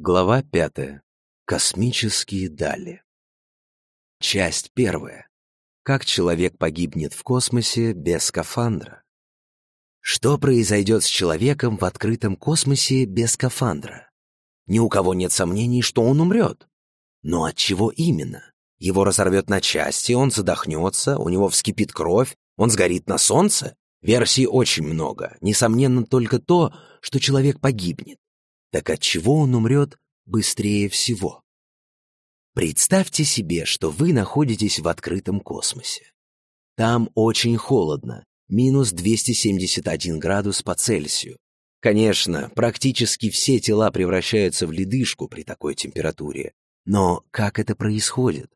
Глава пятая. Космические дали. Часть первая. Как человек погибнет в космосе без скафандра? Что произойдет с человеком в открытом космосе без скафандра? Ни у кого нет сомнений, что он умрет. Но от чего именно? Его разорвет на части, он задохнется, у него вскипит кровь, он сгорит на солнце? Версий очень много. Несомненно только то, что человек погибнет так от чего он умрет быстрее всего. Представьте себе, что вы находитесь в открытом космосе. Там очень холодно, минус 271 градус по Цельсию. Конечно, практически все тела превращаются в ледышку при такой температуре. Но как это происходит?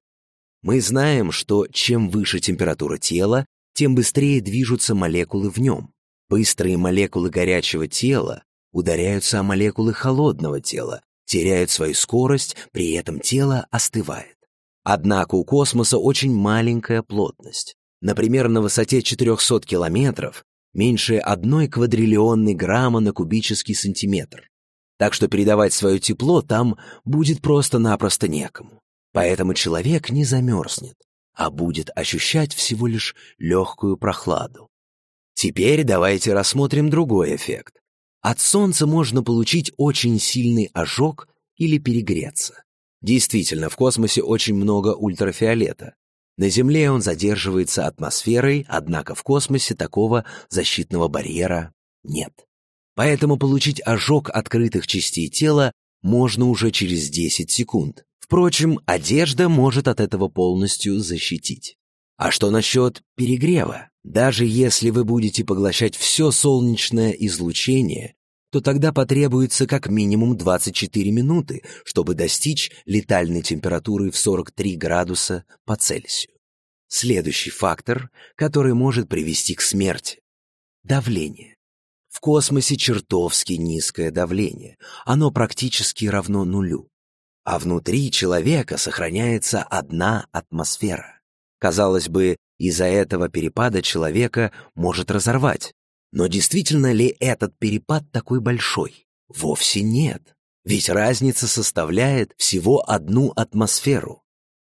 Мы знаем, что чем выше температура тела, тем быстрее движутся молекулы в нем. Быстрые молекулы горячего тела ударяются о молекулы холодного тела, теряют свою скорость, при этом тело остывает. Однако у космоса очень маленькая плотность. Например, на высоте 400 километров меньше одной квадриллионной грамма на кубический сантиметр. Так что передавать свое тепло там будет просто-напросто некому. Поэтому человек не замерзнет, а будет ощущать всего лишь легкую прохладу. Теперь давайте рассмотрим другой эффект. От солнца можно получить очень сильный ожог или перегреться. Действительно, в космосе очень много ультрафиолета. На Земле он задерживается атмосферой, однако в космосе такого защитного барьера нет. Поэтому получить ожог открытых частей тела можно уже через 10 секунд. Впрочем, одежда может от этого полностью защитить. А что насчет перегрева? Даже если вы будете поглощать все солнечное излучение, то тогда потребуется как минимум 24 минуты, чтобы достичь летальной температуры в 43 градуса по Цельсию. Следующий фактор, который может привести к смерти – давление. В космосе чертовски низкое давление, оно практически равно нулю, а внутри человека сохраняется одна атмосфера. Казалось бы, из-за этого перепада человека может разорвать. Но действительно ли этот перепад такой большой? Вовсе нет. Ведь разница составляет всего одну атмосферу.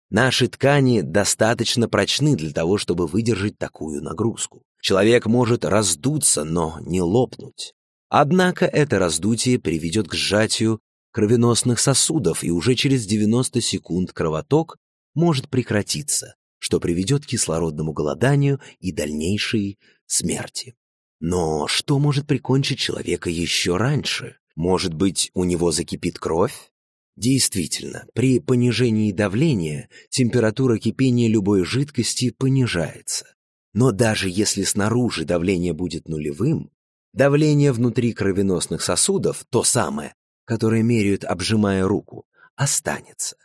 Наши ткани достаточно прочны для того, чтобы выдержать такую нагрузку. Человек может раздуться, но не лопнуть. Однако это раздутие приведет к сжатию кровеносных сосудов, и уже через 90 секунд кровоток может прекратиться, что приведет к кислородному голоданию и дальнейшей смерти. Но что может прикончить человека еще раньше? Может быть, у него закипит кровь? Действительно, при понижении давления температура кипения любой жидкости понижается. Но даже если снаружи давление будет нулевым, давление внутри кровеносных сосудов, то самое, которое меряют, обжимая руку, останется.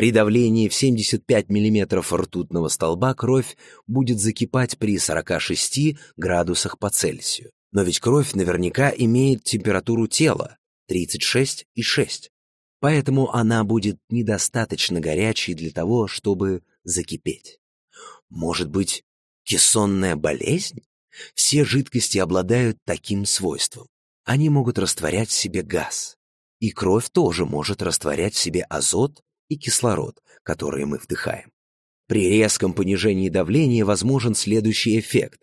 При давлении в 75 мм ртутного столба кровь будет закипать при 46 градусах по Цельсию. Но ведь кровь наверняка имеет температуру тела 36,6. Поэтому она будет недостаточно горячей для того, чтобы закипеть. Может быть, кессонная болезнь? Все жидкости обладают таким свойством. Они могут растворять в себе газ. И кровь тоже может растворять в себе азот и кислород, которые мы вдыхаем. При резком понижении давления возможен следующий эффект.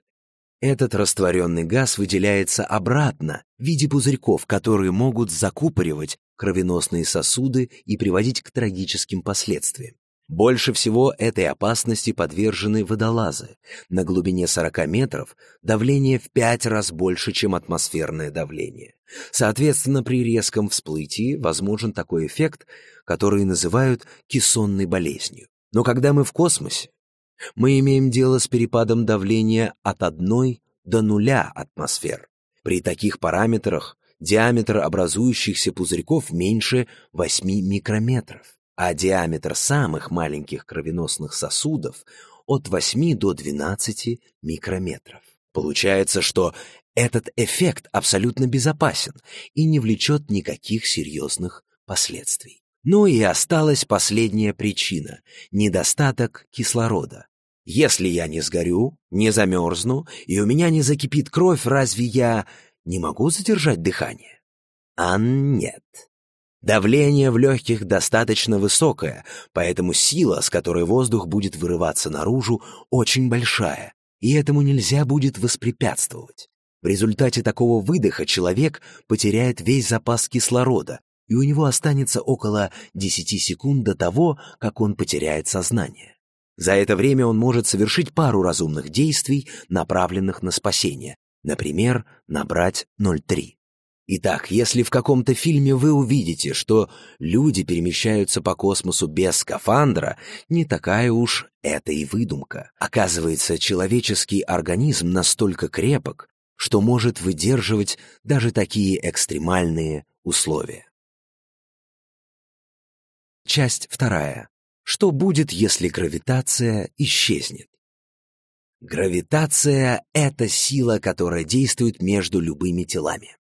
Этот растворенный газ выделяется обратно в виде пузырьков, которые могут закупоривать кровеносные сосуды и приводить к трагическим последствиям. Больше всего этой опасности подвержены водолазы. На глубине 40 метров давление в 5 раз больше, чем атмосферное давление. Соответственно, при резком всплытии возможен такой эффект, который называют кессонной болезнью. Но когда мы в космосе, мы имеем дело с перепадом давления от 1 до 0 атмосфер. При таких параметрах диаметр образующихся пузырьков меньше 8 микрометров а диаметр самых маленьких кровеносных сосудов от 8 до 12 микрометров. Получается, что этот эффект абсолютно безопасен и не влечет никаких серьезных последствий. Ну и осталась последняя причина – недостаток кислорода. Если я не сгорю, не замерзну, и у меня не закипит кровь, разве я не могу задержать дыхание? А нет. Давление в легких достаточно высокое, поэтому сила, с которой воздух будет вырываться наружу, очень большая, и этому нельзя будет воспрепятствовать. В результате такого выдоха человек потеряет весь запас кислорода, и у него останется около 10 секунд до того, как он потеряет сознание. За это время он может совершить пару разумных действий, направленных на спасение, например, набрать 0,3. Итак, если в каком-то фильме вы увидите, что люди перемещаются по космосу без скафандра, не такая уж это и выдумка. Оказывается, человеческий организм настолько крепок, что может выдерживать даже такие экстремальные условия. Часть вторая. Что будет, если гравитация исчезнет? Гравитация — это сила, которая действует между любыми телами.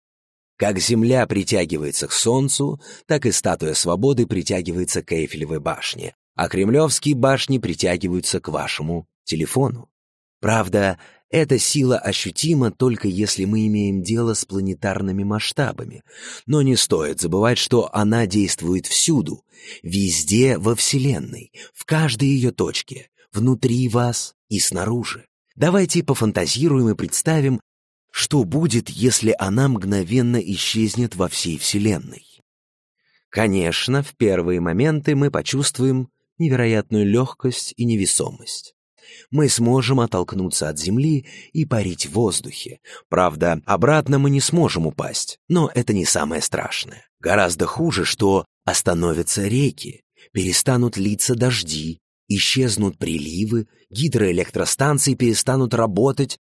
Как Земля притягивается к Солнцу, так и статуя свободы притягивается к Эйфелевой башне, а кремлевские башни притягиваются к вашему телефону. Правда, эта сила ощутима только если мы имеем дело с планетарными масштабами, но не стоит забывать, что она действует всюду, везде во Вселенной, в каждой ее точке, внутри вас и снаружи. Давайте пофантазируем и представим, что будет, если она мгновенно исчезнет во всей Вселенной? Конечно, в первые моменты мы почувствуем невероятную легкость и невесомость. Мы сможем оттолкнуться от Земли и парить в воздухе. Правда, обратно мы не сможем упасть, но это не самое страшное. Гораздо хуже, что остановятся реки, перестанут литься дожди, исчезнут приливы, гидроэлектростанции перестанут работать,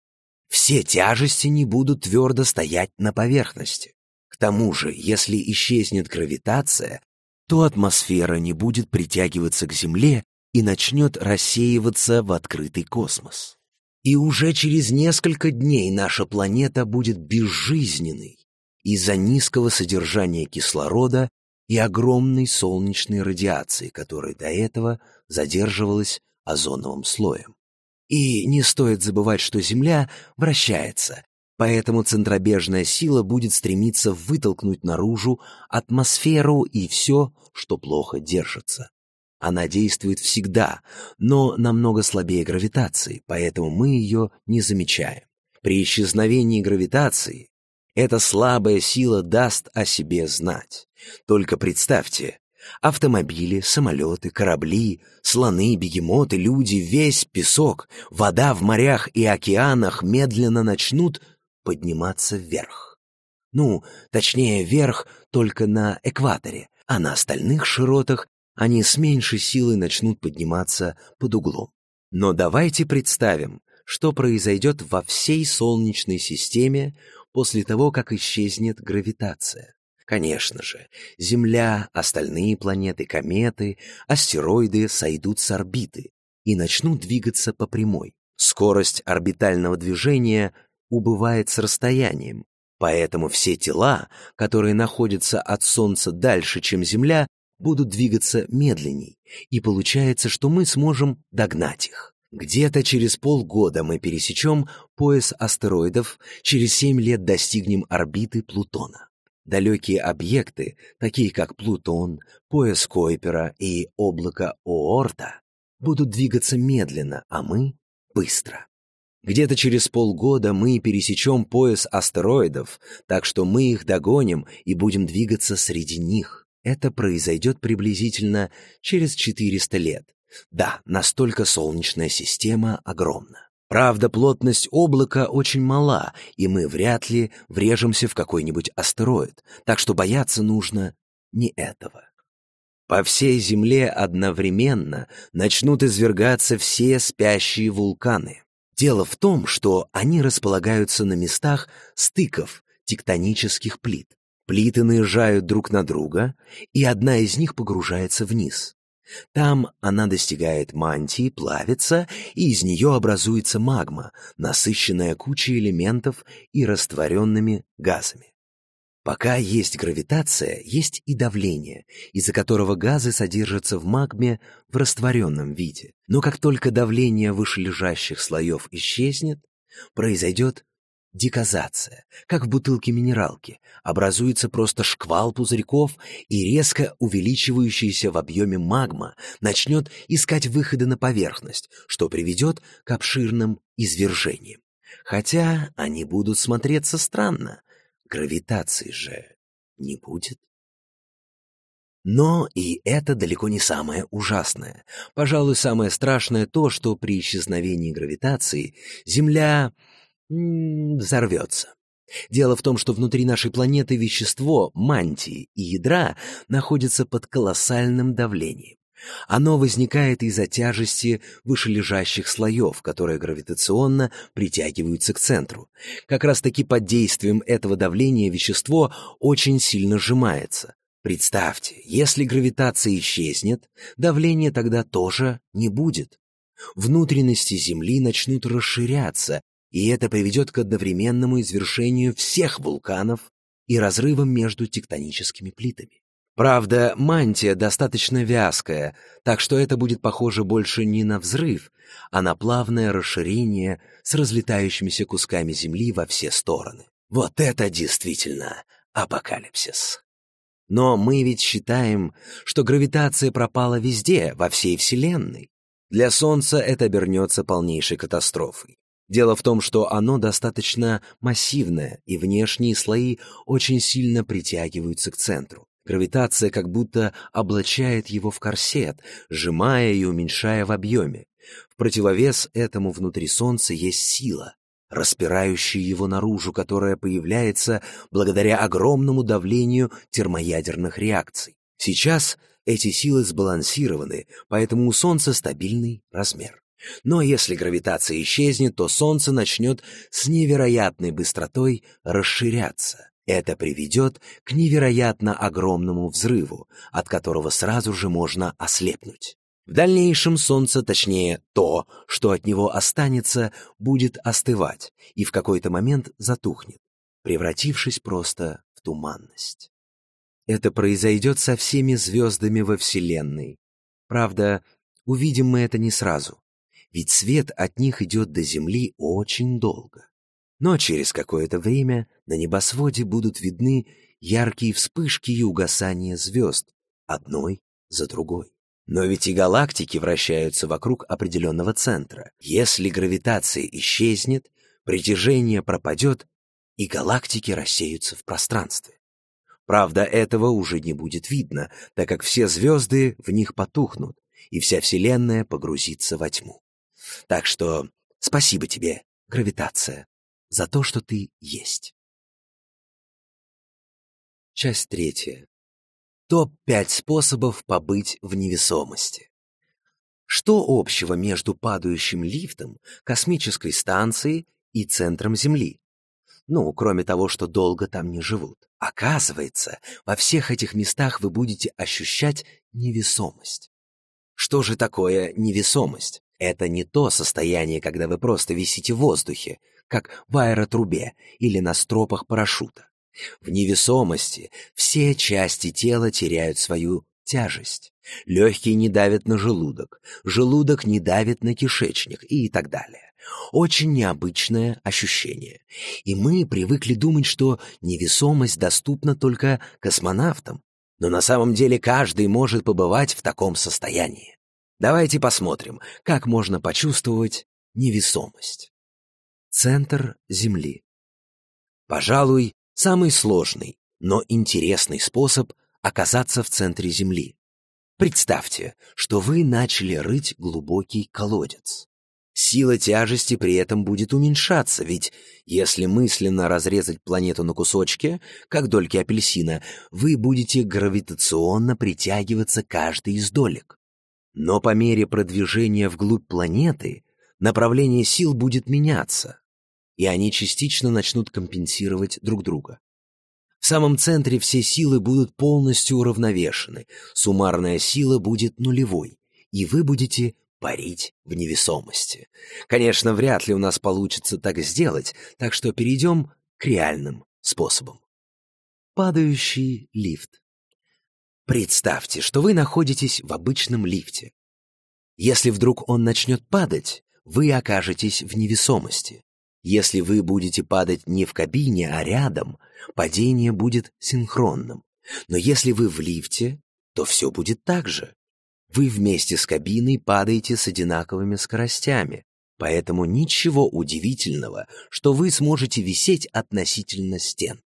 все тяжести не будут твердо стоять на поверхности. К тому же, если исчезнет гравитация, то атмосфера не будет притягиваться к Земле и начнет рассеиваться в открытый космос. И уже через несколько дней наша планета будет безжизненной из-за низкого содержания кислорода и огромной солнечной радиации, которая до этого задерживалась озоновым слоем. И не стоит забывать, что Земля вращается, поэтому центробежная сила будет стремиться вытолкнуть наружу атмосферу и все, что плохо держится. Она действует всегда, но намного слабее гравитации, поэтому мы ее не замечаем. При исчезновении гравитации эта слабая сила даст о себе знать. Только представьте, Автомобили, самолеты, корабли, слоны, бегемоты, люди, весь песок, вода в морях и океанах медленно начнут подниматься вверх. Ну, точнее, вверх только на экваторе, а на остальных широтах они с меньшей силой начнут подниматься под углом. Но давайте представим, что произойдет во всей Солнечной системе после того, как исчезнет гравитация. Конечно же, Земля, остальные планеты, кометы, астероиды сойдут с орбиты и начнут двигаться по прямой. Скорость орбитального движения убывает с расстоянием, поэтому все тела, которые находятся от Солнца дальше, чем Земля, будут двигаться медленней, и получается, что мы сможем догнать их. Где-то через полгода мы пересечем пояс астероидов, через семь лет достигнем орбиты Плутона далекие объекты, такие как Плутон, пояс Койпера и облако Оорта, будут двигаться медленно, а мы — быстро. Где-то через полгода мы пересечем пояс астероидов, так что мы их догоним и будем двигаться среди них. Это произойдет приблизительно через 400 лет. Да, настолько Солнечная система огромна. Правда, плотность облака очень мала, и мы вряд ли врежемся в какой-нибудь астероид, так что бояться нужно не этого. По всей Земле одновременно начнут извергаться все спящие вулканы. Дело в том, что они располагаются на местах стыков тектонических плит. Плиты наезжают друг на друга, и одна из них погружается вниз. Там она достигает мантии, плавится, и из нее образуется магма, насыщенная кучей элементов и растворенными газами. Пока есть гравитация, есть и давление, из-за которого газы содержатся в магме в растворенном виде. Но как только давление вышележащих слоев исчезнет, произойдет Деказация, как в бутылке минералки, образуется просто шквал пузырьков, и резко увеличивающаяся в объеме магма начнет искать выходы на поверхность, что приведет к обширным извержениям. Хотя они будут смотреться странно, гравитации же не будет. Но и это далеко не самое ужасное. Пожалуй, самое страшное то, что при исчезновении гравитации Земля М-м, взорвется. Дело в том, что внутри нашей планеты вещество, мантии и ядра находится под колоссальным давлением. Оно возникает из-за тяжести вышележащих слоев, которые гравитационно притягиваются к центру. Как раз-таки под действием этого давления вещество очень сильно сжимается. Представьте, если гравитация исчезнет, давление тогда тоже не будет. Внутренности Земли начнут расширяться, и это приведет к одновременному извершению всех вулканов и разрывам между тектоническими плитами. Правда, мантия достаточно вязкая, так что это будет похоже больше не на взрыв, а на плавное расширение с разлетающимися кусками Земли во все стороны. Вот это действительно апокалипсис. Но мы ведь считаем, что гравитация пропала везде, во всей Вселенной. Для Солнца это обернется полнейшей катастрофой. Дело в том, что оно достаточно массивное, и внешние слои очень сильно притягиваются к центру. Гравитация как будто облачает его в корсет, сжимая и уменьшая в объеме. В противовес этому внутри Солнца есть сила, распирающая его наружу, которая появляется благодаря огромному давлению термоядерных реакций. Сейчас эти силы сбалансированы, поэтому у Солнца стабильный размер. Но если гравитация исчезнет, то Солнце начнет с невероятной быстротой расширяться. Это приведет к невероятно огромному взрыву, от которого сразу же можно ослепнуть. В дальнейшем Солнце, точнее то, что от него останется, будет остывать и в какой-то момент затухнет, превратившись просто в туманность. Это произойдет со всеми звездами во Вселенной. Правда, увидим мы это не сразу ведь свет от них идет до Земли очень долго. Но через какое-то время на небосводе будут видны яркие вспышки и угасания звезд, одной за другой. Но ведь и галактики вращаются вокруг определенного центра. Если гравитация исчезнет, притяжение пропадет, и галактики рассеются в пространстве. Правда, этого уже не будет видно, так как все звезды в них потухнут, и вся Вселенная погрузится во тьму. Так что спасибо тебе, гравитация, за то, что ты есть. Часть третья. Топ пять способов побыть в невесомости. Что общего между падающим лифтом, космической станцией и центром Земли? Ну, кроме того, что долго там не живут. Оказывается, во всех этих местах вы будете ощущать невесомость. Что же такое невесомость? Это не то состояние, когда вы просто висите в воздухе, как в аэротрубе или на стропах парашюта. В невесомости все части тела теряют свою тяжесть. Легкие не давят на желудок, желудок не давит на кишечник и так далее. Очень необычное ощущение. И мы привыкли думать, что невесомость доступна только космонавтам. Но на самом деле каждый может побывать в таком состоянии. Давайте посмотрим, как можно почувствовать невесомость. Центр Земли. Пожалуй, самый сложный, но интересный способ оказаться в центре Земли. Представьте, что вы начали рыть глубокий колодец. Сила тяжести при этом будет уменьшаться, ведь если мысленно разрезать планету на кусочки, как дольки апельсина, вы будете гравитационно притягиваться каждый из долек. Но по мере продвижения вглубь планеты направление сил будет меняться, и они частично начнут компенсировать друг друга. В самом центре все силы будут полностью уравновешены, суммарная сила будет нулевой, и вы будете парить в невесомости. Конечно, вряд ли у нас получится так сделать, так что перейдем к реальным способам. Падающий лифт. Представьте, что вы находитесь в обычном лифте. Если вдруг он начнет падать, вы окажетесь в невесомости. Если вы будете падать не в кабине, а рядом, падение будет синхронным. Но если вы в лифте, то все будет так же. Вы вместе с кабиной падаете с одинаковыми скоростями, поэтому ничего удивительного, что вы сможете висеть относительно стен.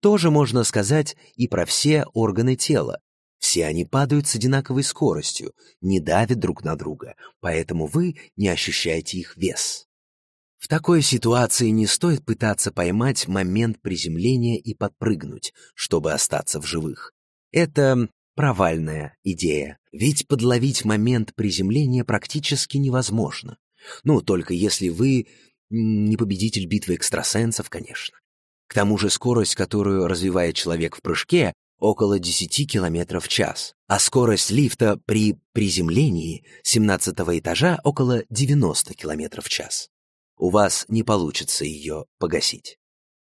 Тоже можно сказать и про все органы тела. Все они падают с одинаковой скоростью, не давят друг на друга, поэтому вы не ощущаете их вес. В такой ситуации не стоит пытаться поймать момент приземления и подпрыгнуть, чтобы остаться в живых. Это провальная идея, ведь подловить момент приземления практически невозможно. Ну, только если вы не победитель битвы экстрасенсов, конечно. К тому же скорость, которую развивает человек в прыжке, около 10 км в час, а скорость лифта при приземлении 17 этажа около 90 км в час. У вас не получится ее погасить.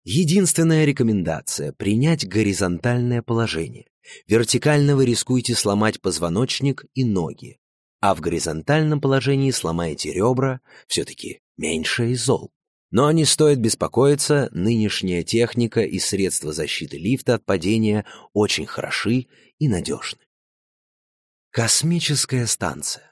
Единственная рекомендация – принять горизонтальное положение. Вертикально вы рискуете сломать позвоночник и ноги, а в горизонтальном положении сломаете ребра, все-таки меньше и зол. Но не стоит беспокоиться, нынешняя техника и средства защиты лифта от падения очень хороши и надежны. Космическая станция.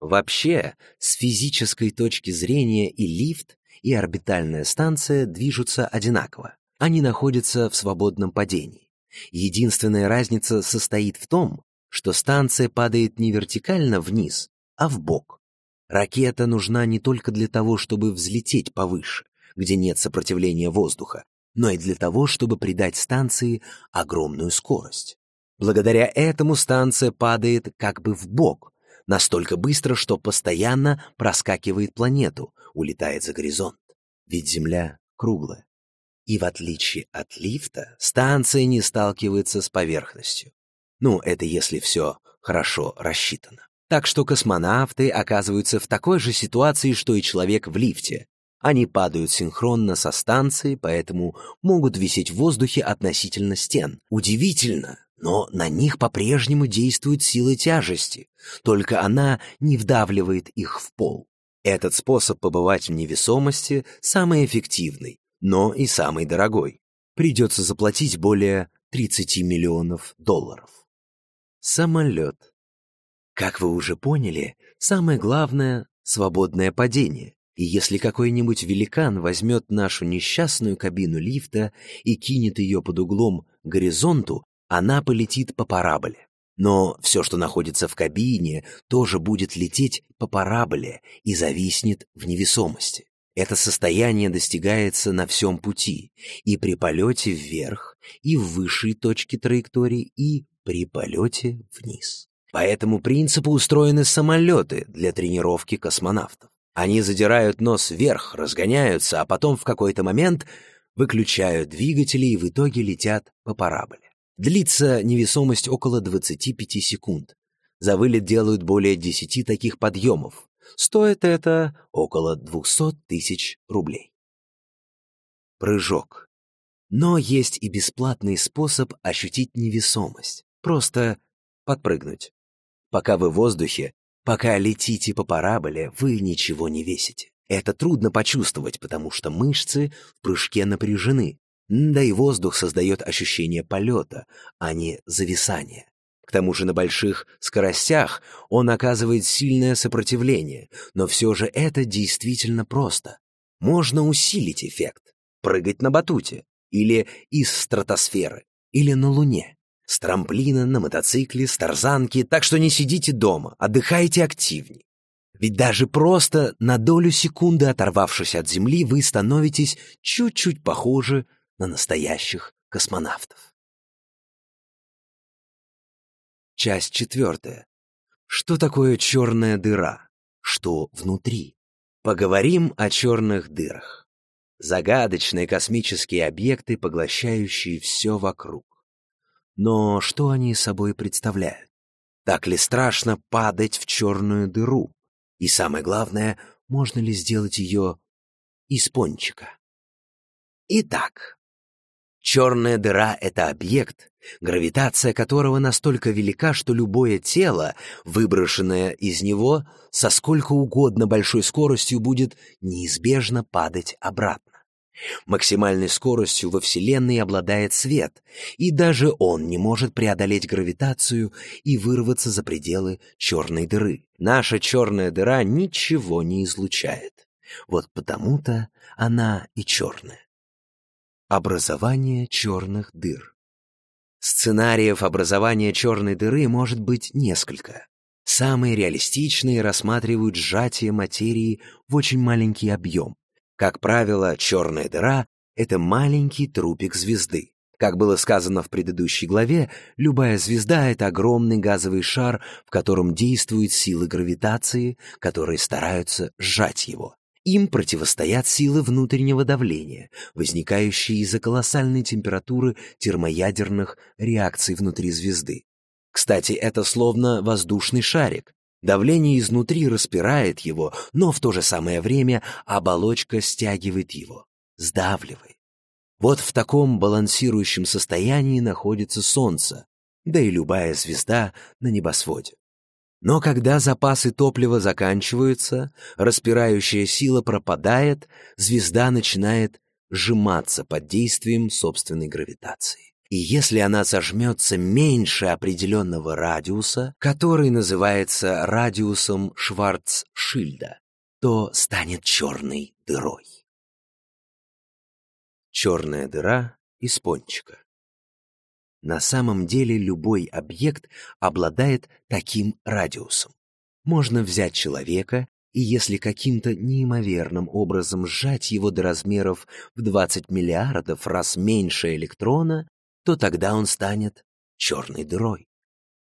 Вообще, с физической точки зрения и лифт, и орбитальная станция движутся одинаково. Они находятся в свободном падении. Единственная разница состоит в том, что станция падает не вертикально вниз, а в бок. Ракета нужна не только для того, чтобы взлететь повыше, где нет сопротивления воздуха, но и для того, чтобы придать станции огромную скорость. Благодаря этому станция падает как бы в бок, настолько быстро, что постоянно проскакивает планету, улетает за горизонт. Ведь Земля круглая. И в отличие от лифта, станция не сталкивается с поверхностью. Ну, это если все хорошо рассчитано. Так что космонавты оказываются в такой же ситуации, что и человек в лифте. Они падают синхронно со станцией, поэтому могут висеть в воздухе относительно стен. Удивительно, но на них по-прежнему действует сила тяжести, только она не вдавливает их в пол. Этот способ побывать в невесомости самый эффективный, но и самый дорогой. Придется заплатить более 30 миллионов долларов. Самолет. Как вы уже поняли, самое главное — свободное падение. И если какой-нибудь великан возьмет нашу несчастную кабину лифта и кинет ее под углом к горизонту, она полетит по параболе. Но все, что находится в кабине, тоже будет лететь по параболе и зависнет в невесомости. Это состояние достигается на всем пути, и при полете вверх, и в высшей точке траектории, и при полете вниз. По этому принципу устроены самолеты для тренировки космонавтов. Они задирают нос вверх, разгоняются, а потом в какой-то момент выключают двигатели и в итоге летят по параболе. Длится невесомость около 25 секунд. За вылет делают более 10 таких подъемов. Стоит это около 200 тысяч рублей. Прыжок. Но есть и бесплатный способ ощутить невесомость. Просто подпрыгнуть. Пока вы в воздухе, пока летите по параболе, вы ничего не весите. Это трудно почувствовать, потому что мышцы в прыжке напряжены, да и воздух создает ощущение полета, а не зависания. К тому же на больших скоростях он оказывает сильное сопротивление, но все же это действительно просто. Можно усилить эффект, прыгать на батуте, или из стратосферы, или на Луне. С трамплина на мотоцикле, с тарзанки, так что не сидите дома, отдыхайте активнее. Ведь даже просто на долю секунды оторвавшись от Земли, вы становитесь чуть-чуть похожи на настоящих космонавтов. Часть четвертая. Что такое черная дыра? Что внутри? Поговорим о черных дырах. Загадочные космические объекты, поглощающие все вокруг. Но что они собой представляют? Так ли страшно падать в черную дыру? И самое главное, можно ли сделать ее из пончика? Итак, черная дыра — это объект, гравитация которого настолько велика, что любое тело, выброшенное из него, со сколько угодно большой скоростью будет неизбежно падать обратно. Максимальной скоростью во Вселенной обладает свет, и даже он не может преодолеть гравитацию и вырваться за пределы черной дыры. Наша черная дыра ничего не излучает. Вот потому-то она и черная. Образование черных дыр Сценариев образования черной дыры может быть несколько. Самые реалистичные рассматривают сжатие материи в очень маленький объем, как правило, черная дыра — это маленький трупик звезды. Как было сказано в предыдущей главе, любая звезда — это огромный газовый шар, в котором действуют силы гравитации, которые стараются сжать его. Им противостоят силы внутреннего давления, возникающие из-за колоссальной температуры термоядерных реакций внутри звезды. Кстати, это словно воздушный шарик. Давление изнутри распирает его, но в то же самое время оболочка стягивает его, сдавливает. Вот в таком балансирующем состоянии находится Солнце, да и любая звезда на небосводе. Но когда запасы топлива заканчиваются, распирающая сила пропадает, звезда начинает сжиматься под действием собственной гравитации. И если она сожмется меньше определенного радиуса, который называется радиусом Шварцшильда, то станет черной дырой. Черная дыра из пончика. На самом деле любой объект обладает таким радиусом. Можно взять человека и если каким-то неимоверным образом сжать его до размеров в 20 миллиардов раз меньше электрона, то тогда он станет черной дырой.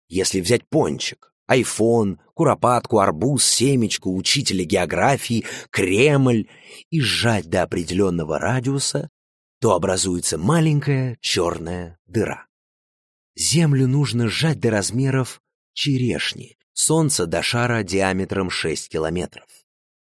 Если взять пончик, айфон, куропатку, арбуз, семечку, учителя географии, Кремль и сжать до определенного радиуса, то образуется маленькая черная дыра. Землю нужно сжать до размеров черешни, Солнца до шара диаметром 6 километров.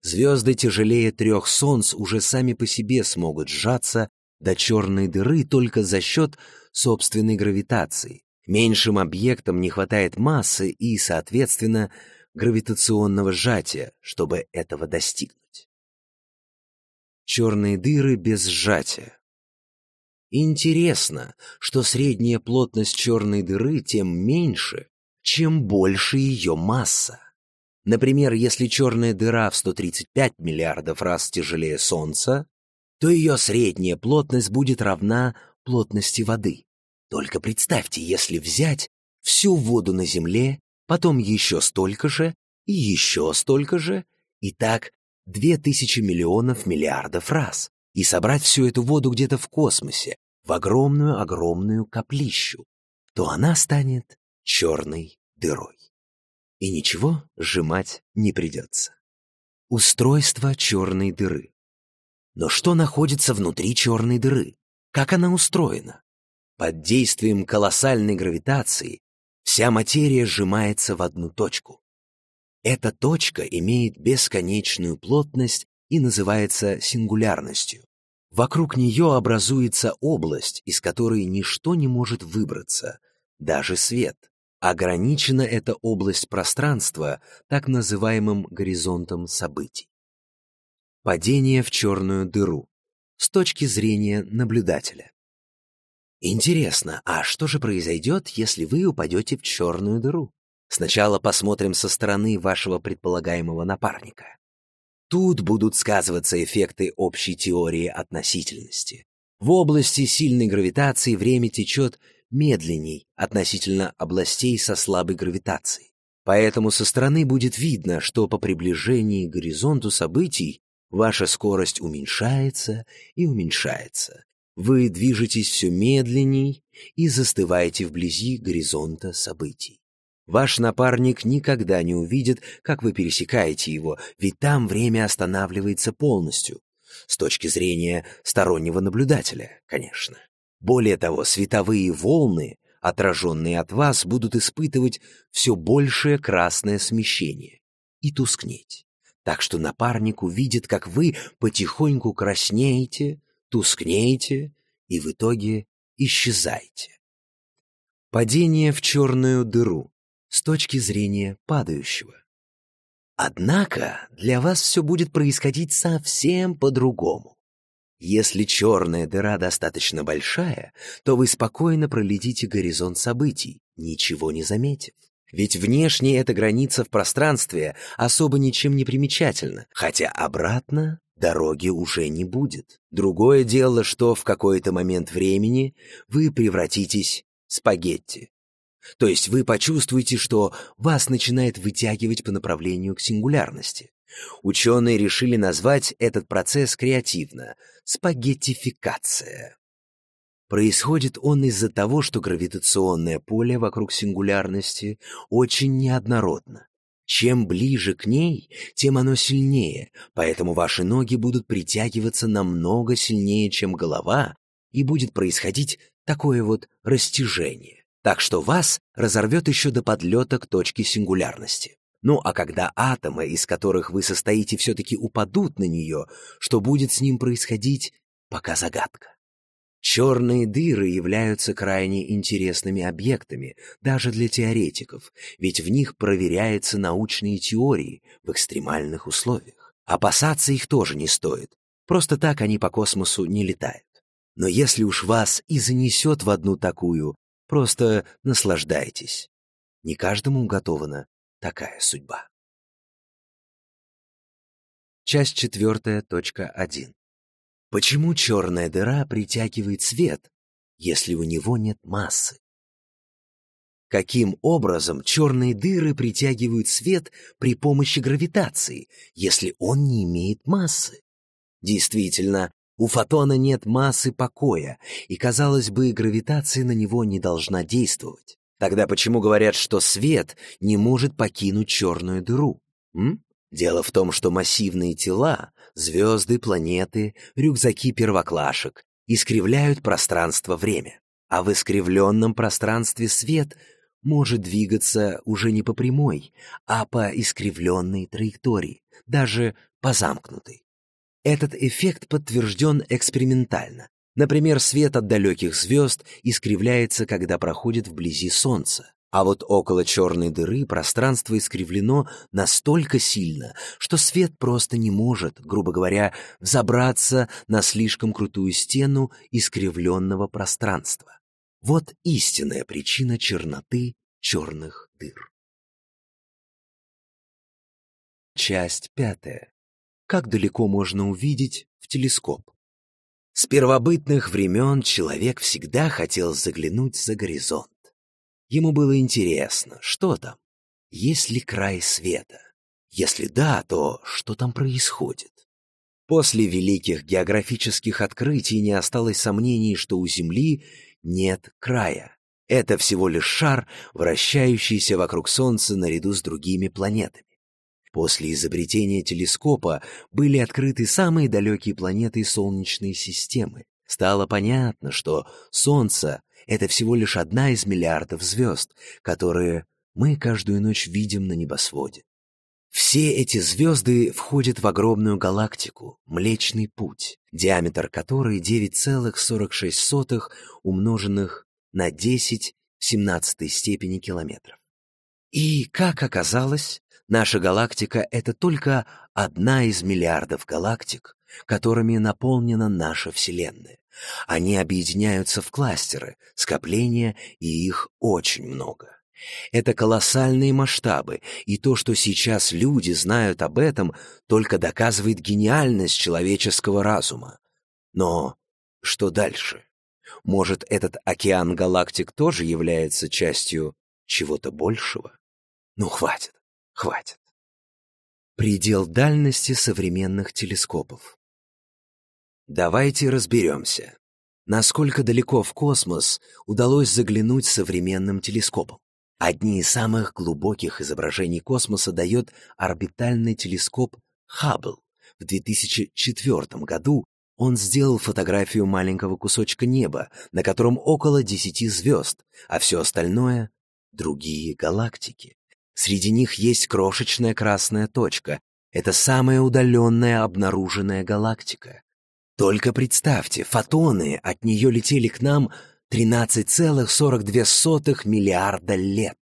Звезды тяжелее трех солнц уже сами по себе смогут сжаться до черной дыры только за счет собственной гравитации. Меньшим объектам не хватает массы и, соответственно, гравитационного сжатия, чтобы этого достигнуть. Черные дыры без сжатия. Интересно, что средняя плотность черной дыры тем меньше, чем больше ее масса. Например, если черная дыра в 135 миллиардов раз тяжелее Солнца, то ее средняя плотность будет равна плотности воды. Только представьте, если взять всю воду на Земле, потом еще столько же и еще столько же, и так две тысячи миллионов миллиардов раз, и собрать всю эту воду где-то в космосе, в огромную-огромную каплищу, то она станет черной дырой. И ничего сжимать не придется. Устройство черной дыры. Но что находится внутри черной дыры? как она устроена. Под действием колоссальной гравитации вся материя сжимается в одну точку. Эта точка имеет бесконечную плотность и называется сингулярностью. Вокруг нее образуется область, из которой ничто не может выбраться, даже свет. Ограничена эта область пространства так называемым горизонтом событий. Падение в черную дыру с точки зрения наблюдателя. Интересно, а что же произойдет, если вы упадете в черную дыру? Сначала посмотрим со стороны вашего предполагаемого напарника. Тут будут сказываться эффекты общей теории относительности. В области сильной гравитации время течет медленней относительно областей со слабой гравитацией. Поэтому со стороны будет видно, что по приближении к горизонту событий Ваша скорость уменьшается и уменьшается. Вы движетесь все медленней и застываете вблизи горизонта событий. Ваш напарник никогда не увидит, как вы пересекаете его, ведь там время останавливается полностью. С точки зрения стороннего наблюдателя, конечно. Более того, световые волны, отраженные от вас, будут испытывать все большее красное смещение и тускнеть. Так что напарник увидит, как вы потихоньку краснеете, тускнеете и в итоге исчезаете. Падение в черную дыру с точки зрения падающего. Однако для вас все будет происходить совсем по-другому. Если черная дыра достаточно большая, то вы спокойно пролетите горизонт событий, ничего не заметив. Ведь внешне эта граница в пространстве особо ничем не примечательна, хотя обратно дороги уже не будет. Другое дело, что в какой-то момент времени вы превратитесь в спагетти. То есть вы почувствуете, что вас начинает вытягивать по направлению к сингулярности. Ученые решили назвать этот процесс креативно – спагеттификация. Происходит он из-за того, что гравитационное поле вокруг сингулярности очень неоднородно. Чем ближе к ней, тем оно сильнее, поэтому ваши ноги будут притягиваться намного сильнее, чем голова, и будет происходить такое вот растяжение. Так что вас разорвет еще до подлета к точке сингулярности. Ну а когда атомы, из которых вы состоите, все-таки упадут на нее, что будет с ним происходить, пока загадка. Черные дыры являются крайне интересными объектами даже для теоретиков, ведь в них проверяются научные теории в экстремальных условиях. Опасаться их тоже не стоит, просто так они по космосу не летают. Но если уж вас и занесет в одну такую, просто наслаждайтесь. Не каждому уготована такая судьба. Часть четвертая, точка один. Почему черная дыра притягивает свет, если у него нет массы? Каким образом черные дыры притягивают свет при помощи гравитации, если он не имеет массы? Действительно, у фотона нет массы покоя, и, казалось бы, гравитация на него не должна действовать. Тогда почему говорят, что свет не может покинуть черную дыру? М? Дело в том, что массивные тела звезды, планеты, рюкзаки первоклашек искривляют пространство-время. А в искривленном пространстве свет может двигаться уже не по прямой, а по искривленной траектории, даже по замкнутой. Этот эффект подтвержден экспериментально. Например, свет от далеких звезд искривляется, когда проходит вблизи Солнца. А вот около черной дыры пространство искривлено настолько сильно, что свет просто не может, грубо говоря, взобраться на слишком крутую стену искривленного пространства. Вот истинная причина черноты черных дыр. Часть пятая. Как далеко можно увидеть в телескоп? С первобытных времен человек всегда хотел заглянуть за горизонт. Ему было интересно, что там? Есть ли край света? Если да, то что там происходит? После великих географических открытий не осталось сомнений, что у Земли нет края. Это всего лишь шар, вращающийся вокруг Солнца наряду с другими планетами. После изобретения телескопа были открыты самые далекие планеты Солнечной системы. Стало понятно, что Солнце это всего лишь одна из миллиардов звезд, которые мы каждую ночь видим на небосводе. Все эти звезды входят в огромную галактику, Млечный Путь, диаметр которой 9,46 умноженных на 10 17 степени километров. И, как оказалось, наша галактика — это только одна из миллиардов галактик, которыми наполнена наша Вселенная. Они объединяются в кластеры, скопления, и их очень много. Это колоссальные масштабы, и то, что сейчас люди знают об этом, только доказывает гениальность человеческого разума. Но что дальше? Может, этот океан галактик тоже является частью чего-то большего? Ну, хватит, хватит. Предел дальности современных телескопов. Давайте разберемся, насколько далеко в космос удалось заглянуть современным телескопом. Одни из самых глубоких изображений космоса дает орбитальный телескоп Хаббл. В 2004 году он сделал фотографию маленького кусочка неба, на котором около 10 звезд, а все остальное — другие галактики. Среди них есть крошечная красная точка. Это самая удаленная обнаруженная галактика. Только представьте, фотоны от нее летели к нам 13,42 миллиарда лет.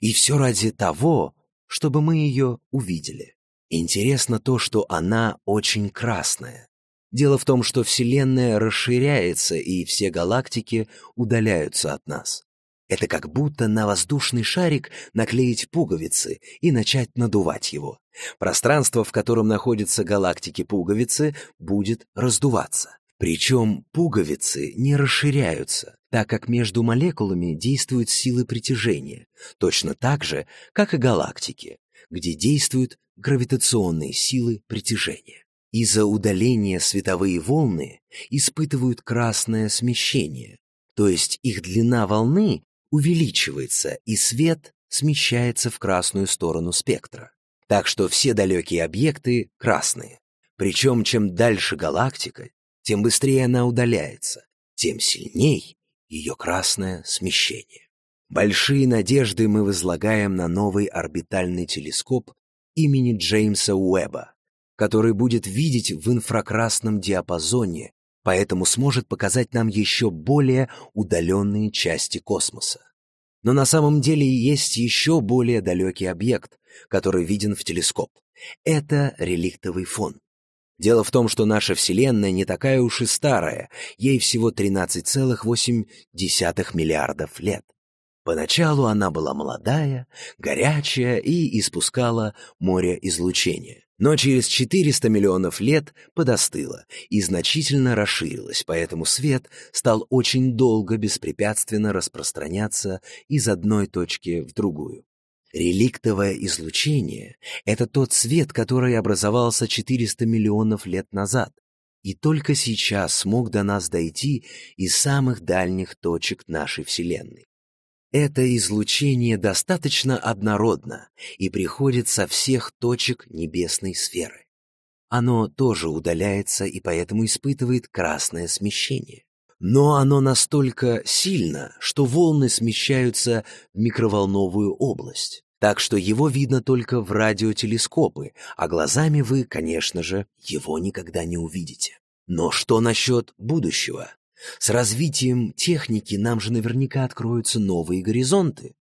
И все ради того, чтобы мы ее увидели. Интересно то, что она очень красная. Дело в том, что Вселенная расширяется, и все галактики удаляются от нас. Это как будто на воздушный шарик наклеить пуговицы и начать надувать его. Пространство, в котором находятся галактики пуговицы, будет раздуваться. Причем пуговицы не расширяются, так как между молекулами действуют силы притяжения, точно так же, как и галактики, где действуют гравитационные силы притяжения. Из-за удаления световые волны испытывают красное смещение, то есть их длина волны увеличивается, и свет смещается в красную сторону спектра. Так что все далекие объекты красные. Причем чем дальше галактика, тем быстрее она удаляется, тем сильней ее красное смещение. Большие надежды мы возлагаем на новый орбитальный телескоп имени Джеймса Уэбба, который будет видеть в инфракрасном диапазоне поэтому сможет показать нам еще более удаленные части космоса. Но на самом деле есть еще более далекий объект, который виден в телескоп. Это реликтовый фон. Дело в том, что наша Вселенная не такая уж и старая, ей всего 13,8 миллиардов лет. Поначалу она была молодая, горячая и испускала море излучения но через 400 миллионов лет подостыла и значительно расширилась, поэтому свет стал очень долго беспрепятственно распространяться из одной точки в другую. Реликтовое излучение — это тот свет, который образовался 400 миллионов лет назад, и только сейчас смог до нас дойти из самых дальних точек нашей Вселенной. Это излучение достаточно однородно и приходит со всех точек небесной сферы. Оно тоже удаляется и поэтому испытывает красное смещение. Но оно настолько сильно, что волны смещаются в микроволновую область. Так что его видно только в радиотелескопы, а глазами вы, конечно же, его никогда не увидите. Но что насчет будущего? С развитием техники нам же наверняка откроются новые горизонты.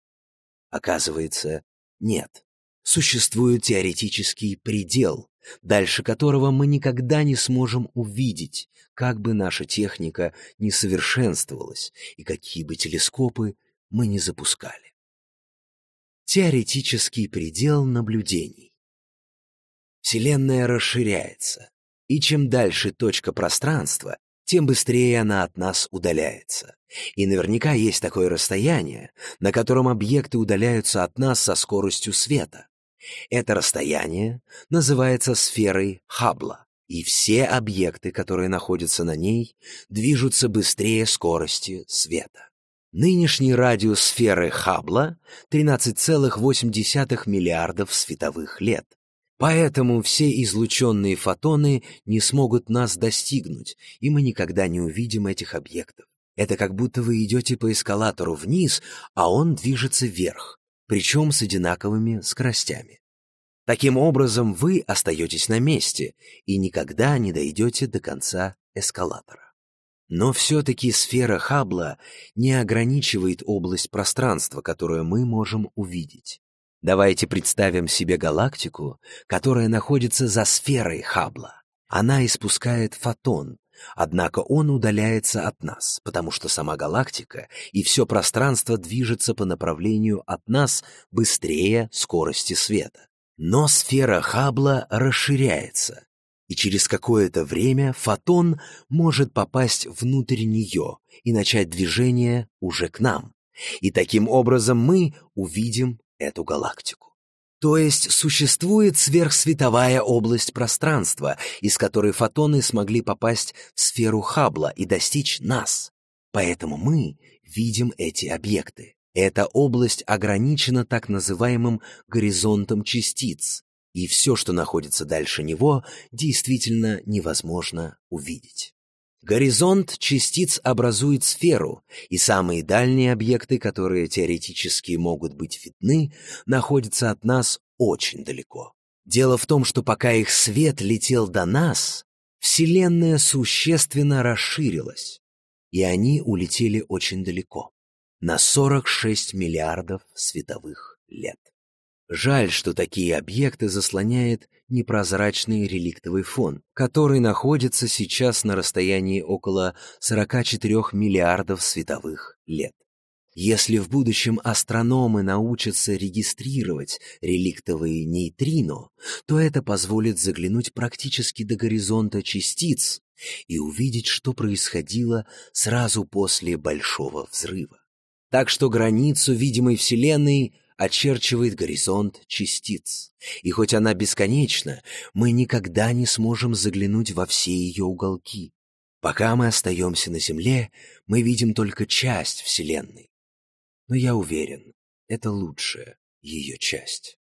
Оказывается, нет. Существует теоретический предел, дальше которого мы никогда не сможем увидеть, как бы наша техника не совершенствовалась и какие бы телескопы мы не запускали. Теоретический предел наблюдений. Вселенная расширяется, и чем дальше точка пространства, тем быстрее она от нас удаляется. И наверняка есть такое расстояние, на котором объекты удаляются от нас со скоростью света. Это расстояние называется сферой Хаббла, и все объекты, которые находятся на ней, движутся быстрее скорости света. Нынешний радиус сферы Хаббла — 13,8 миллиардов световых лет, Поэтому все излученные фотоны не смогут нас достигнуть, и мы никогда не увидим этих объектов. Это как будто вы идете по эскалатору вниз, а он движется вверх, причем с одинаковыми скоростями. Таким образом, вы остаетесь на месте и никогда не дойдете до конца эскалатора. Но все-таки сфера Хаббла не ограничивает область пространства, которую мы можем увидеть. Давайте представим себе галактику, которая находится за сферой Хаббла. Она испускает фотон, однако он удаляется от нас, потому что сама галактика и все пространство движется по направлению от нас быстрее скорости света. Но сфера Хаббла расширяется, и через какое-то время фотон может попасть внутрь нее и начать движение уже к нам. И таким образом мы увидим эту галактику. То есть существует сверхсветовая область пространства, из которой фотоны смогли попасть в сферу Хаббла и достичь нас. Поэтому мы видим эти объекты. Эта область ограничена так называемым горизонтом частиц, и все, что находится дальше него, действительно невозможно увидеть. Горизонт частиц образует сферу, и самые дальние объекты, которые теоретически могут быть видны, находятся от нас очень далеко. Дело в том, что пока их свет летел до нас, Вселенная существенно расширилась, и они улетели очень далеко, на 46 миллиардов световых лет. Жаль, что такие объекты заслоняет непрозрачный реликтовый фон, который находится сейчас на расстоянии около 44 миллиардов световых лет. Если в будущем астрономы научатся регистрировать реликтовые нейтрино, то это позволит заглянуть практически до горизонта частиц и увидеть, что происходило сразу после Большого взрыва. Так что границу видимой Вселенной – очерчивает горизонт частиц. И хоть она бесконечна, мы никогда не сможем заглянуть во все ее уголки. Пока мы остаемся на Земле, мы видим только часть Вселенной. Но я уверен, это лучшая ее часть.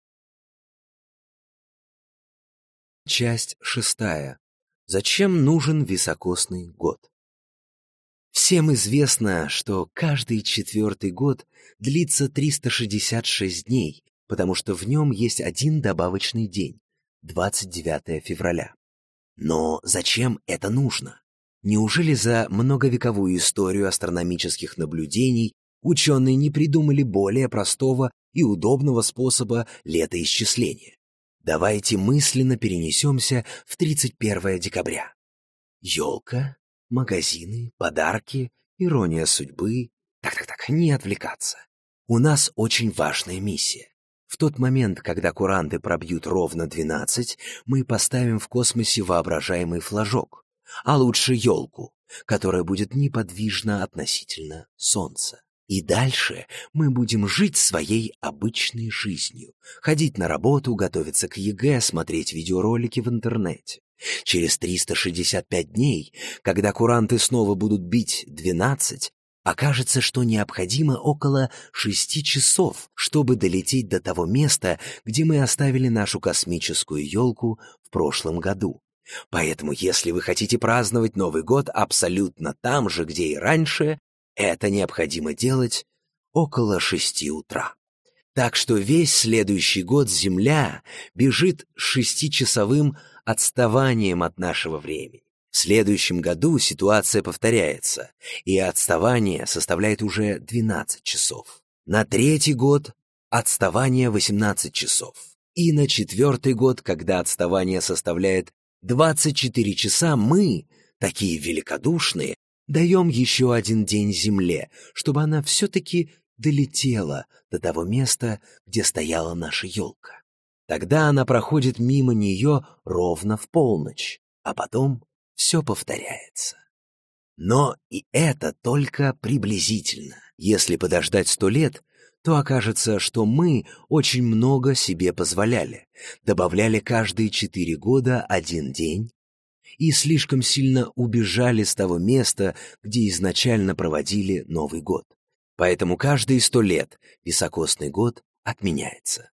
Часть шестая. Зачем нужен високосный год? Всем известно, что каждый четвертый год длится 366 дней, потому что в нем есть один добавочный день – 29 февраля. Но зачем это нужно? Неужели за многовековую историю астрономических наблюдений ученые не придумали более простого и удобного способа летоисчисления? Давайте мысленно перенесемся в 31 декабря. Елка магазины, подарки, ирония судьбы. Так-так-так, не отвлекаться. У нас очень важная миссия. В тот момент, когда куранты пробьют ровно 12, мы поставим в космосе воображаемый флажок, а лучше елку, которая будет неподвижна относительно Солнца. И дальше мы будем жить своей обычной жизнью, ходить на работу, готовиться к ЕГЭ, смотреть видеоролики в интернете. Через 365 дней, когда куранты снова будут бить 12, окажется, что необходимо около 6 часов, чтобы долететь до того места, где мы оставили нашу космическую елку в прошлом году. Поэтому, если вы хотите праздновать Новый год абсолютно там же, где и раньше, это необходимо делать около 6 утра. Так что весь следующий год Земля бежит шестичасовым часовым отставанием от нашего времени. В следующем году ситуация повторяется, и отставание составляет уже 12 часов. На третий год отставание 18 часов. И на четвертый год, когда отставание составляет 24 часа, мы, такие великодушные, даем еще один день Земле, чтобы она все-таки долетела до того места, где стояла наша елка. Тогда она проходит мимо нее ровно в полночь, а потом все повторяется. Но и это только приблизительно. Если подождать сто лет, то окажется, что мы очень много себе позволяли, добавляли каждые четыре года один день и слишком сильно убежали с того места, где изначально проводили Новый год. Поэтому каждые сто лет високосный год отменяется.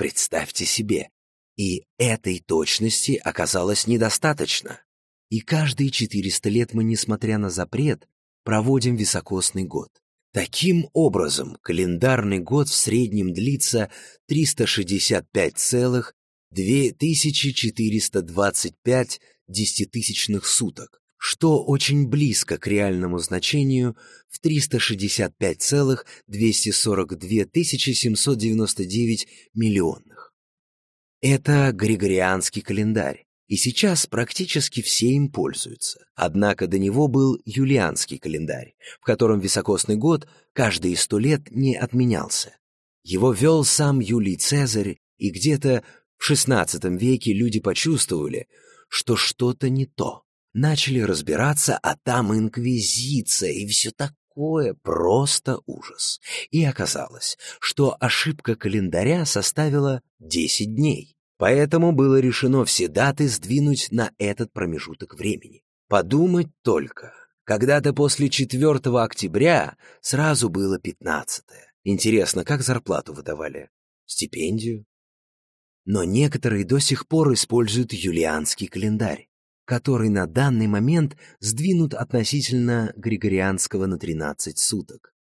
Представьте себе, и этой точности оказалось недостаточно. И каждые 400 лет мы, несмотря на запрет, проводим високосный год. Таким образом, календарный год в среднем длится 365,2425 десятитысячных суток, что очень близко к реальному значению в 365,242799 миллионных. Это Григорианский календарь, и сейчас практически все им пользуются. Однако до него был Юлианский календарь, в котором високосный год каждые сто лет не отменялся. Его вел сам Юлий Цезарь, и где-то в XVI веке люди почувствовали, что что-то не то начали разбираться, а там инквизиция и все такое, просто ужас. И оказалось, что ошибка календаря составила 10 дней. Поэтому было решено все даты сдвинуть на этот промежуток времени. Подумать только, когда-то после 4 октября сразу было 15 -е. Интересно, как зарплату выдавали? Стипендию? Но некоторые до сих пор используют юлианский календарь который на данный момент сдвинут относительно Григорианского на 13 суток.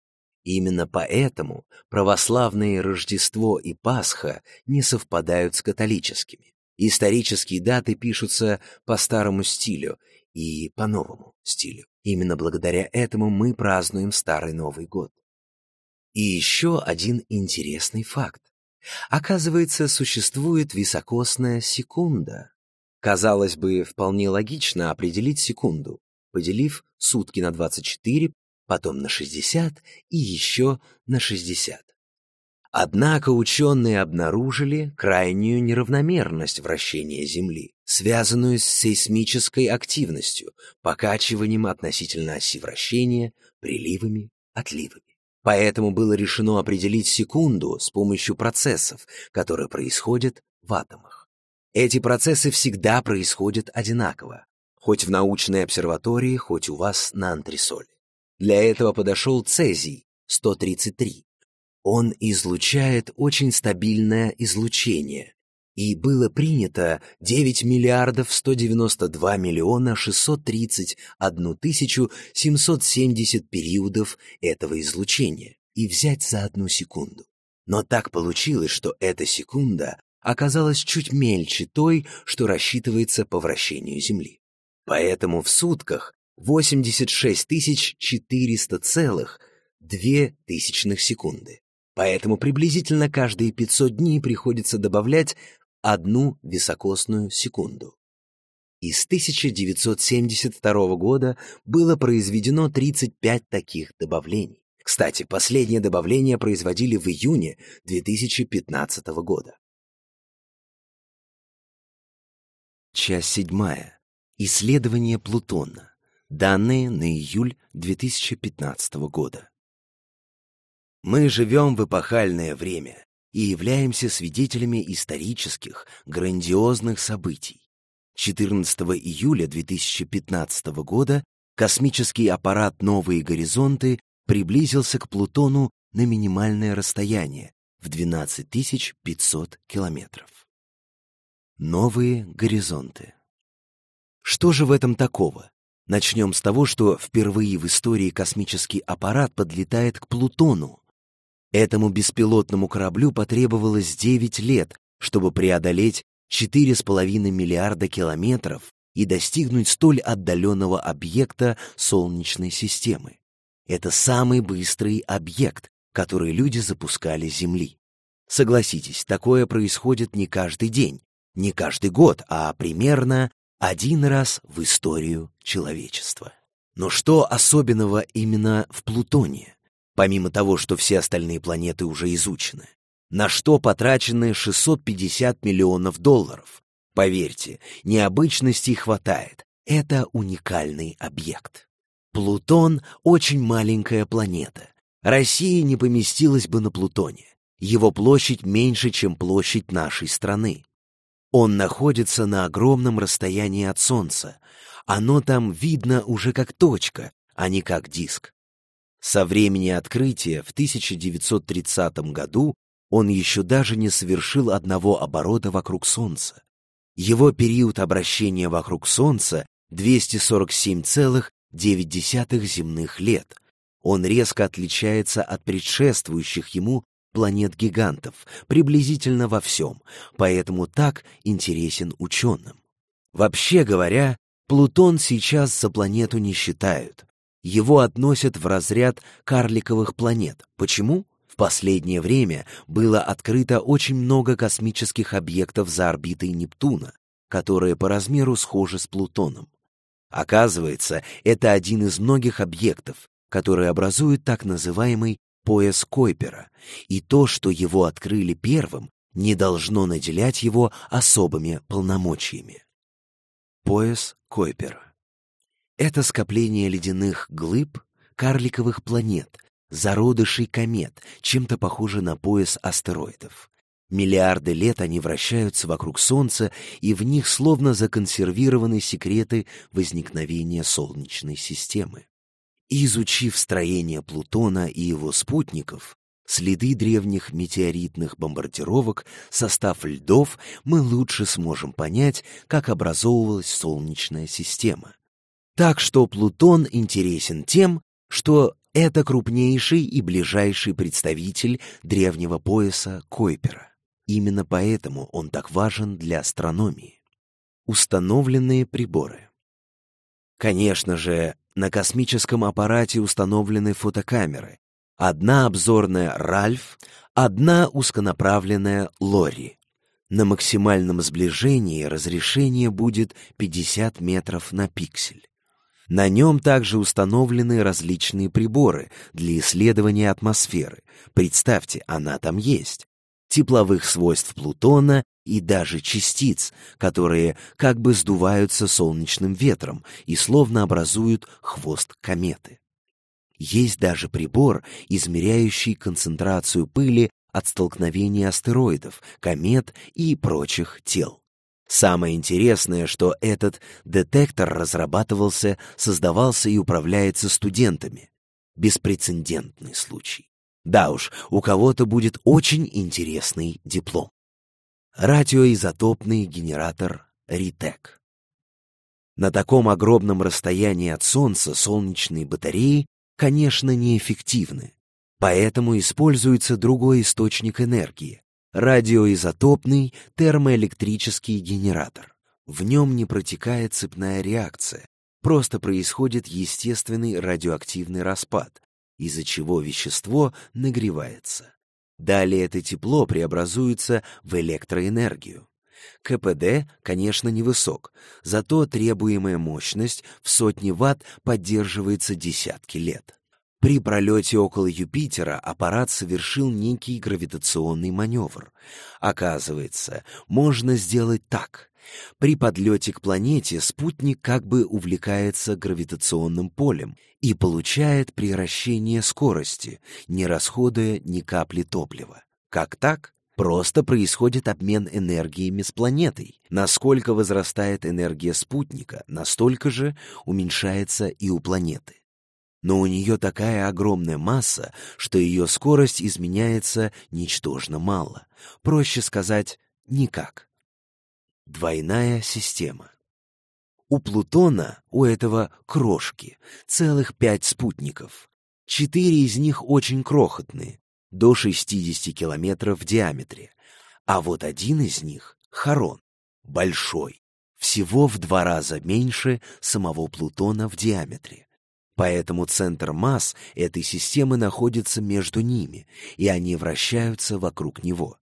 Именно поэтому православные Рождество и Пасха не совпадают с католическими. Исторические даты пишутся по старому стилю и по новому стилю. Именно благодаря этому мы празднуем Старый Новый год. И еще один интересный факт. Оказывается, существует високосная секунда, Казалось бы, вполне логично определить секунду, поделив сутки на 24, потом на 60 и еще на 60. Однако ученые обнаружили крайнюю неравномерность вращения Земли, связанную с сейсмической активностью, покачиванием относительно оси вращения, приливами, отливами. Поэтому было решено определить секунду с помощью процессов, которые происходят в атомах. Эти процессы всегда происходят одинаково, хоть в научной обсерватории, хоть у вас на антресоле. Для этого подошел цезий 133. Он излучает очень стабильное излучение, и было принято 9 миллиардов 192 миллиона 631 тысячу 770 периодов этого излучения и взять за одну секунду. Но так получилось, что эта секунда оказалась чуть мельче той, что рассчитывается по вращению Земли. Поэтому в сутках 86 400 целых 2 тысячных секунды. Поэтому приблизительно каждые 500 дней приходится добавлять одну високосную секунду. Из 1972 года было произведено 35 таких добавлений. Кстати, последнее добавление производили в июне 2015 года. Часть седьмая. Исследование Плутона. Данные на июль 2015 года. Мы живем в эпохальное время и являемся свидетелями исторических, грандиозных событий. 14 июля 2015 года космический аппарат «Новые горизонты» приблизился к Плутону на минимальное расстояние в 12 500 километров новые горизонты. Что же в этом такого? Начнем с того, что впервые в истории космический аппарат подлетает к Плутону. Этому беспилотному кораблю потребовалось 9 лет, чтобы преодолеть 4,5 миллиарда километров и достигнуть столь отдаленного объекта Солнечной системы. Это самый быстрый объект, который люди запускали с Земли. Согласитесь, такое происходит не каждый день, не каждый год, а примерно один раз в историю человечества. Но что особенного именно в Плутоне, помимо того, что все остальные планеты уже изучены? На что потрачены 650 миллионов долларов? Поверьте, необычностей хватает. Это уникальный объект. Плутон — очень маленькая планета. Россия не поместилась бы на Плутоне. Его площадь меньше, чем площадь нашей страны. Он находится на огромном расстоянии от Солнца. Оно там видно уже как точка, а не как диск. Со времени открытия в 1930 году он еще даже не совершил одного оборота вокруг Солнца. Его период обращения вокруг Солнца 247,9 земных лет. Он резко отличается от предшествующих ему планет гигантов приблизительно во всем, поэтому так интересен ученым. Вообще говоря, Плутон сейчас за планету не считают. Его относят в разряд карликовых планет. Почему? В последнее время было открыто очень много космических объектов за орбитой Нептуна, которые по размеру схожи с Плутоном. Оказывается, это один из многих объектов, которые образуют так называемый пояс Койпера, и то, что его открыли первым, не должно наделять его особыми полномочиями. Пояс Койпера это скопление ледяных глыб, карликовых планет, зародышей комет, чем-то похоже на пояс астероидов. Миллиарды лет они вращаются вокруг Солнца, и в них словно законсервированы секреты возникновения Солнечной системы изучив строение Плутона и его спутников, следы древних метеоритных бомбардировок, состав льдов, мы лучше сможем понять, как образовывалась Солнечная система. Так что Плутон интересен тем, что это крупнейший и ближайший представитель древнего пояса Койпера. Именно поэтому он так важен для астрономии. Установленные приборы. Конечно же, на космическом аппарате установлены фотокамеры, одна обзорная «Ральф», одна узконаправленная «Лори». На максимальном сближении разрешение будет 50 метров на пиксель. На нем также установлены различные приборы для исследования атмосферы. Представьте, она там есть тепловых свойств Плутона и даже частиц, которые как бы сдуваются солнечным ветром и словно образуют хвост кометы. Есть даже прибор, измеряющий концентрацию пыли от столкновения астероидов, комет и прочих тел. Самое интересное, что этот детектор разрабатывался, создавался и управляется студентами. Беспрецедентный случай. Да уж, у кого-то будет очень интересный диплом. Радиоизотопный генератор Ритек. На таком огромном расстоянии от Солнца солнечные батареи, конечно, неэффективны. Поэтому используется другой источник энергии – радиоизотопный термоэлектрический генератор. В нем не протекает цепная реакция, просто происходит естественный радиоактивный распад, из-за чего вещество нагревается. Далее это тепло преобразуется в электроэнергию. КПД, конечно, невысок, зато требуемая мощность в сотни ватт поддерживается десятки лет. При пролете около Юпитера аппарат совершил некий гравитационный маневр. Оказывается, можно сделать так. При подлете к планете спутник как бы увлекается гравитационным полем и получает превращение скорости, не расходуя ни капли топлива. Как так? Просто происходит обмен энергиями с планетой. Насколько возрастает энергия спутника, настолько же уменьшается и у планеты. Но у нее такая огромная масса, что ее скорость изменяется ничтожно мало. Проще сказать, никак двойная система. У Плутона у этого крошки, целых пять спутников. Четыре из них очень крохотные, до 60 километров в диаметре. А вот один из них — Харон, большой, всего в два раза меньше самого Плутона в диаметре. Поэтому центр масс этой системы находится между ними, и они вращаются вокруг него.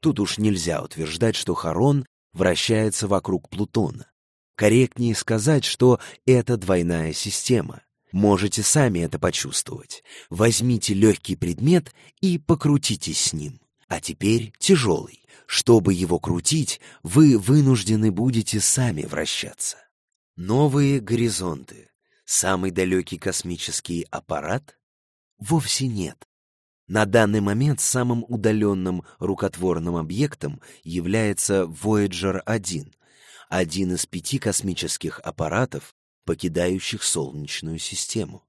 Тут уж нельзя утверждать, что Харон вращается вокруг Плутона. Корректнее сказать, что это двойная система. Можете сами это почувствовать. Возьмите легкий предмет и покрутитесь с ним. А теперь тяжелый. Чтобы его крутить, вы вынуждены будете сами вращаться. Новые горизонты. Самый далекий космический аппарат? Вовсе нет. На данный момент самым удаленным рукотворным объектом является Voyager 1, один из пяти космических аппаратов, покидающих Солнечную систему.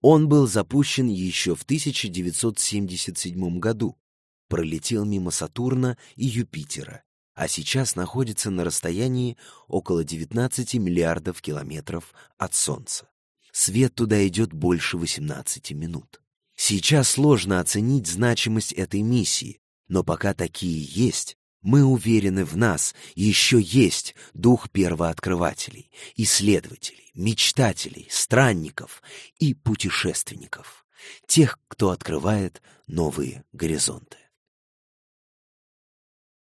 Он был запущен еще в 1977 году, пролетел мимо Сатурна и Юпитера, а сейчас находится на расстоянии около 19 миллиардов километров от Солнца. Свет туда идет больше 18 минут. Сейчас сложно оценить значимость этой миссии, но пока такие есть, мы уверены в нас, еще есть дух первооткрывателей, исследователей, мечтателей, странников и путешественников, тех, кто открывает новые горизонты.